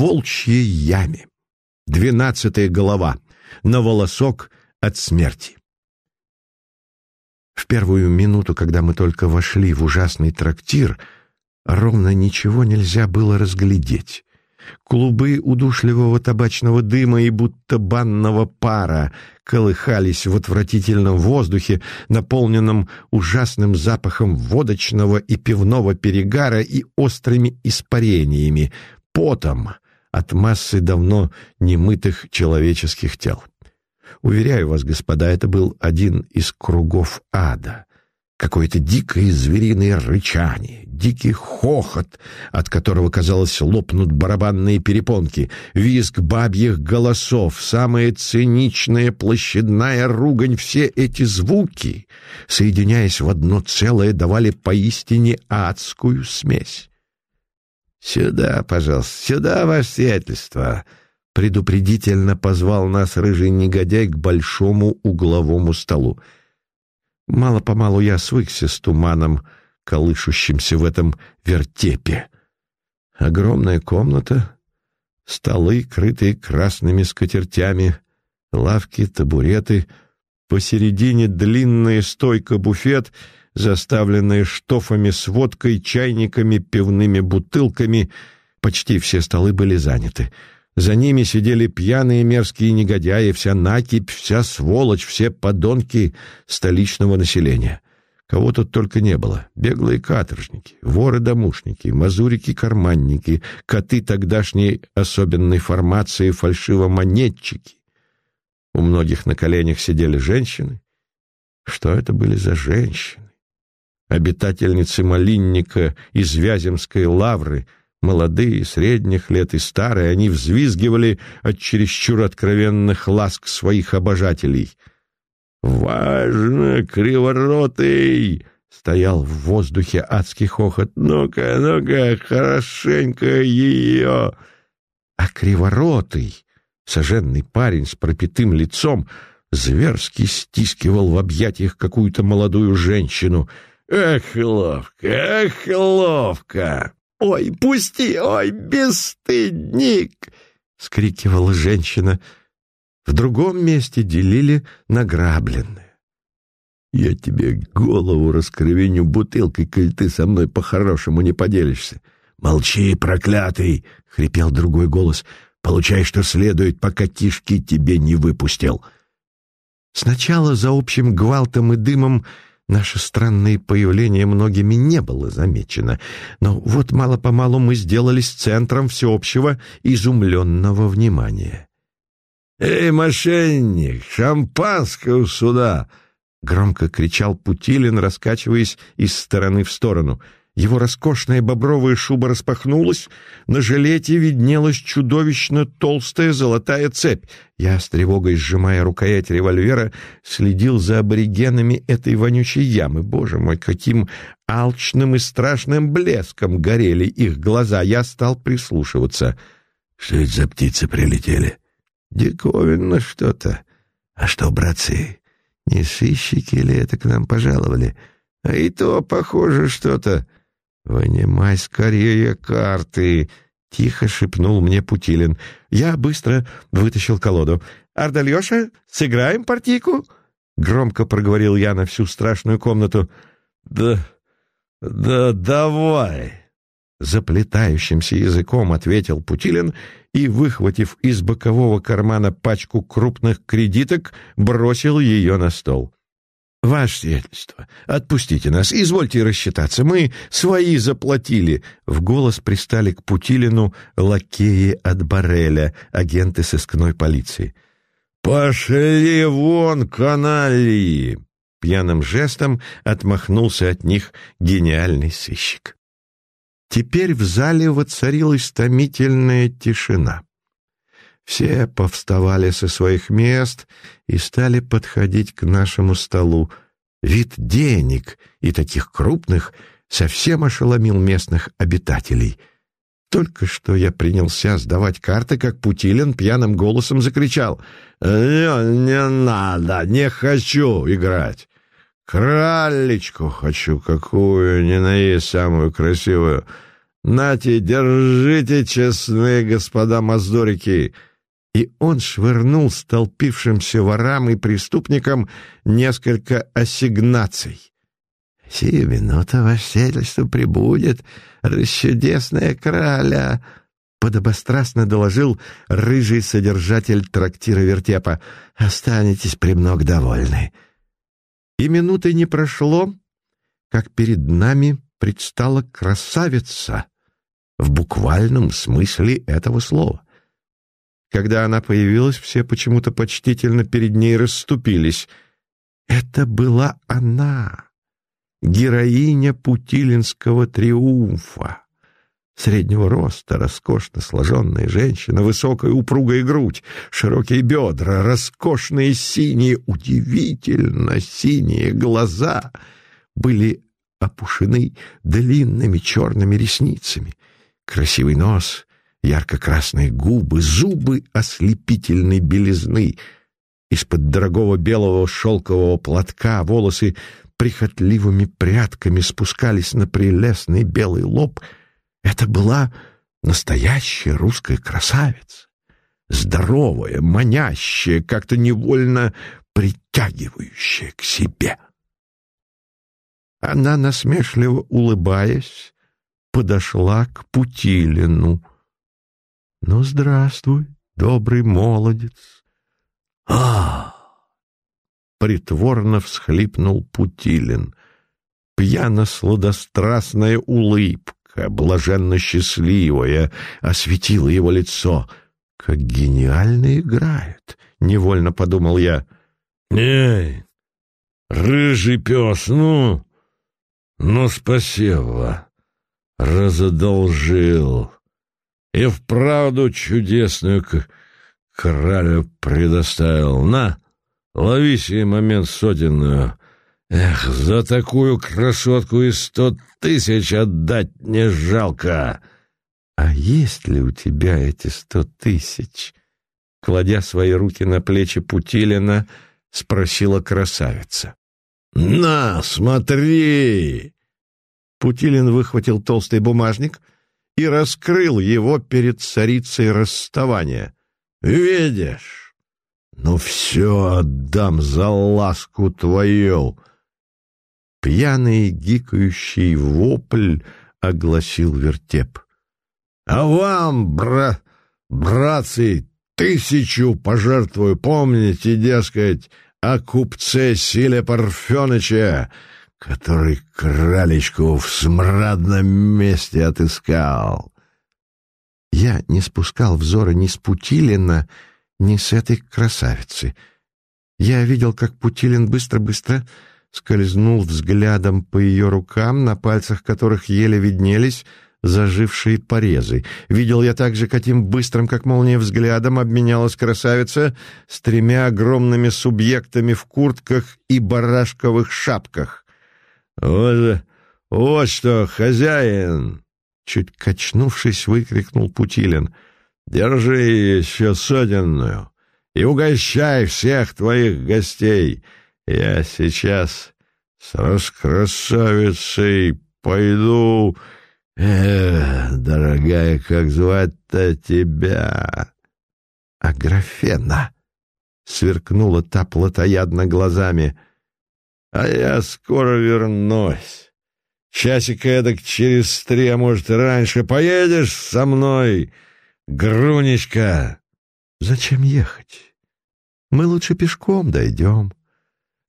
волчьей яме. Двенадцатая голова. На волосок от смерти. В первую минуту, когда мы только вошли в ужасный трактир, ровно ничего нельзя было разглядеть. Клубы удушливого табачного дыма и будто банного пара колыхались в отвратительном воздухе, наполненном ужасным запахом водочного и пивного перегара и острыми испарениями, потом от массы давно немытых человеческих тел. Уверяю вас, господа, это был один из кругов ада. Какое-то дикое звериное рычание, дикий хохот, от которого, казалось, лопнут барабанные перепонки, визг бабьих голосов, самая циничная площадная ругань — все эти звуки, соединяясь в одно целое, давали поистине адскую смесь. «Сюда, пожалуйста, сюда, ваше сиятельство!» Предупредительно позвал нас рыжий негодяй к большому угловому столу. Мало-помалу я свыкся с туманом, колышущимся в этом вертепе. Огромная комната, столы, крытые красными скатертями, лавки, табуреты, посередине длинная стойка-буфет, заставленная штофами с водкой, чайниками, пивными бутылками. Почти все столы были заняты — за ними сидели пьяные мерзкие негодяи, вся накипь, вся сволочь, все подонки столичного населения. Кого тут только не было. Беглые каторжники, воры-домушники, мазурики-карманники, коты тогдашней особенной формации, фальшивомонетчики. У многих на коленях сидели женщины. Что это были за женщины? Обитательницы малинника из Вяземской лавры — Молодые, средних лет и старые, они взвизгивали от чересчур откровенных ласк своих обожателей. «Важно, криворотый!» — стоял в воздухе адский хохот. «Ну-ка, ну-ка, хорошенько ее!» А криворотый, соженный парень с пропитым лицом, зверски стискивал в объятиях какую-то молодую женщину. «Эх, ловко, эх, ловко!» «Ой, пусти! Ой, бесстыдник!» — скрикивала женщина. В другом месте делили награбленное. «Я тебе голову раскровеню бутылкой, коль ты со мной по-хорошему не поделишься». «Молчи, проклятый!» — хрипел другой голос. «Получай, что следует, пока кишки тебе не выпустил». Сначала за общим гвалтом и дымом Наше странное появление многими не было замечено, но вот мало-помалу мы сделались центром всеобщего изумленного внимания. «Эй, мошенник, шампанского сюда!» — громко кричал Путилин, раскачиваясь из стороны в сторону — его роскошная бобровая шуба распахнулась, на жилете виднелась чудовищно толстая золотая цепь. Я, с тревогой сжимая рукоять револьвера, следил за аборигенами этой вонючей ямы. Боже мой, каким алчным и страшным блеском горели их глаза! Я стал прислушиваться. Что это за птицы прилетели? Диковинно что-то. А что, братцы, не сыщики ли это к нам пожаловали? А и то, похоже, что-то... «Вынимай скорее карты!» — тихо шепнул мне Путилин. Я быстро вытащил колоду. «Ардальеша, сыграем партийку?» — громко проговорил я на всю страшную комнату. «Да, да давай!» Заплетающимся языком ответил Путилин и, выхватив из бокового кармана пачку крупных кредиток, бросил ее на стол. «Ваше сиятельство, отпустите нас, извольте рассчитаться, мы свои заплатили!» В голос пристали к Путилину лакеи от Барреля, агенты сыскной полиции. «Пошли вон, каналии!» Пьяным жестом отмахнулся от них гениальный сыщик. Теперь в зале воцарилась томительная тишина. Все повставали со своих мест и стали подходить к нашему столу. Вид денег, и таких крупных, совсем ошеломил местных обитателей. Только что я принялся сдавать карты, как Путилин пьяным голосом закричал. «Не, не надо, не хочу играть. Кралечку хочу, какую ни на есть самую красивую. Нате, держите, честные господа маздорики!» И он швырнул столпившимся ворам и преступникам несколько ассигнаций. «Сию минуту ваше прибудет, расчудесная краля!» подобострастно доложил рыжий содержатель трактира вертепа. «Останетесь премног довольны». И минуты не прошло, как перед нами предстала красавица в буквальном смысле этого слова. Когда она появилась, все почему-то почтительно перед ней расступились. Это была она, героиня Путилинского триумфа. Среднего роста, роскошно сложенная женщина, высокая упругая грудь, широкие бедра, роскошные синие, удивительно синие глаза были опушены длинными черными ресницами. Красивый нос, ярко-красные губы, зубы ослепительной белизны. Из-под дорогого белого шелкового платка волосы прихотливыми прядками спускались на прелестный белый лоб — это была настоящая русская красавица, здоровая, манящая, как-то невольно притягивающая к себе. Она, насмешливо улыбаясь, подошла к Путилину. — Ну, здравствуй, добрый молодец. — А! Притворно всхлипнул Путилин. Пьяно-сладострастная улыбка блаженно счастливая, осветила его лицо. «Как гениально играет!» — невольно подумал я. «Эй, рыжий пес, ну, ну, спасибо, разодолжил. И вправду чудесную кралю предоставил. На, лови сей момент сотенную». Эх, за такую красотку и сто тысяч отдать не жалко. А есть ли у тебя эти сто тысяч? Кладя свои руки на плечи Путилина, спросила красавица. «На, смотри!» Путилин выхватил толстый бумажник и раскрыл его перед царицей расставания. «Видишь? Ну все отдам за ласку твою!» Пьяный гикающий вопль огласил вертеп. — А вам, бра... братцы, тысячу пожертвую, помните, дескать, о купце Силе Парфеныча, который кралечку в смрадном месте отыскал. Я не спускал взора ни с Путилина, ни с этой красавицы. Я видел, как Путилин быстро-быстро скользнул взглядом по ее рукам, на пальцах которых еле виднелись зажившие порезы. Видел я также, каким быстрым, как молния, взглядом обменялась красавица с тремя огромными субъектами в куртках и барашковых шапках. «Вот, вот что, хозяин!» Чуть качнувшись, выкрикнул Путилин. «Держи еще сотенную и угощай всех твоих гостей!» Я сейчас с раскрасавицей пойду... Эх, дорогая, как звать-то тебя? Аграфена. Сверкнула та плотоядно глазами. А я скоро вернусь. Часика эдак через три, а может, раньше. Поедешь со мной, Грунечка? Зачем ехать? Мы лучше пешком дойдем.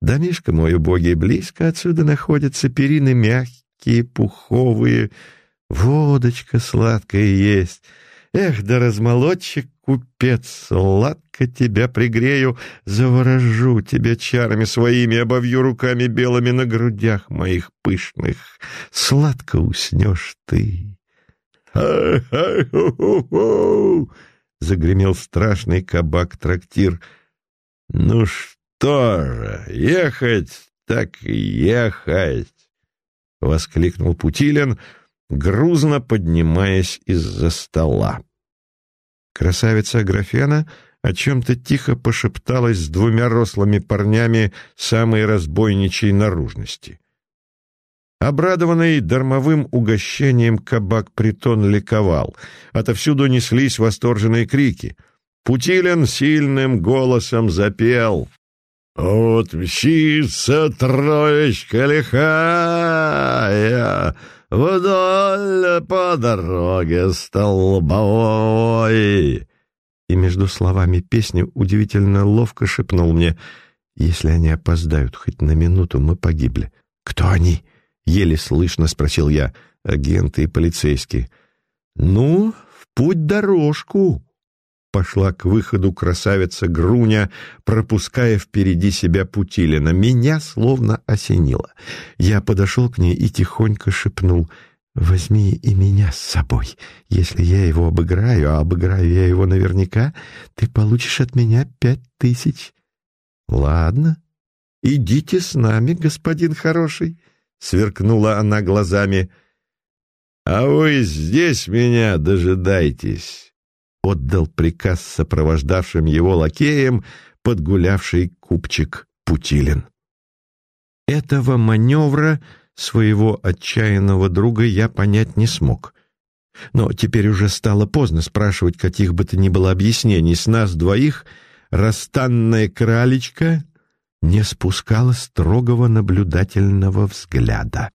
Домишко мой убогий близко отсюда находятся перины мягкие, пуховые, водочка сладкая есть. Эх, да размолотчик купец, сладко тебя пригрею, заворожу тебя чарами своими, обовью руками белыми на грудях моих пышных. Сладко уснешь ты. «Ха-ха-ху-ху-ху!» — загремел страшный кабак-трактир. «Ну что?» тоже. Ехать так ехать!» — воскликнул Путилин, грузно поднимаясь из-за стола. Красавица Аграфена о чем-то тихо пошепталась с двумя рослыми парнями самой разбойничьей наружности. Обрадованный дармовым угощением кабак-притон ликовал. Отовсюду неслись восторженные крики. Путилин сильным голосом запел. «Вот мчится троечка лихая, вдоль по дороге столбовой». И между словами песни удивительно ловко шепнул мне, «Если они опоздают хоть на минуту, мы погибли». «Кто они?» — еле слышно спросил я. «Агенты и полицейские». «Ну, в путь дорожку», пошла к выходу красавица Груня, пропуская впереди себя Путилина. Меня словно осенило. Я подошел к ней и тихонько шепнул «Возьми и меня с собой. Если я его обыграю, а обыграю я его наверняка, ты получишь от меня пять тысяч». «Ладно, идите с нами, господин хороший», — сверкнула она глазами. «А вы здесь меня дожидайтесь» отдал приказ сопровождавшим его лакеям подгулявший купчик Путилин. Этого маневра своего отчаянного друга я понять не смог. Но теперь уже стало поздно спрашивать каких бы то ни было объяснений. С нас двоих расстанная кралечка не спускала строгого наблюдательного взгляда.